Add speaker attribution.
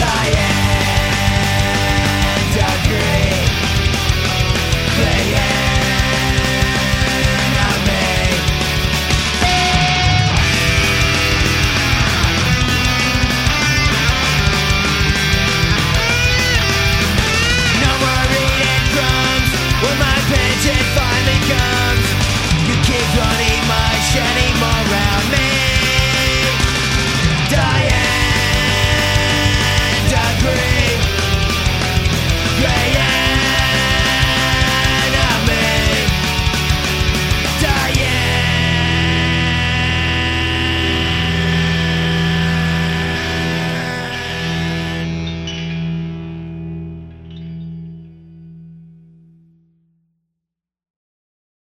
Speaker 1: I am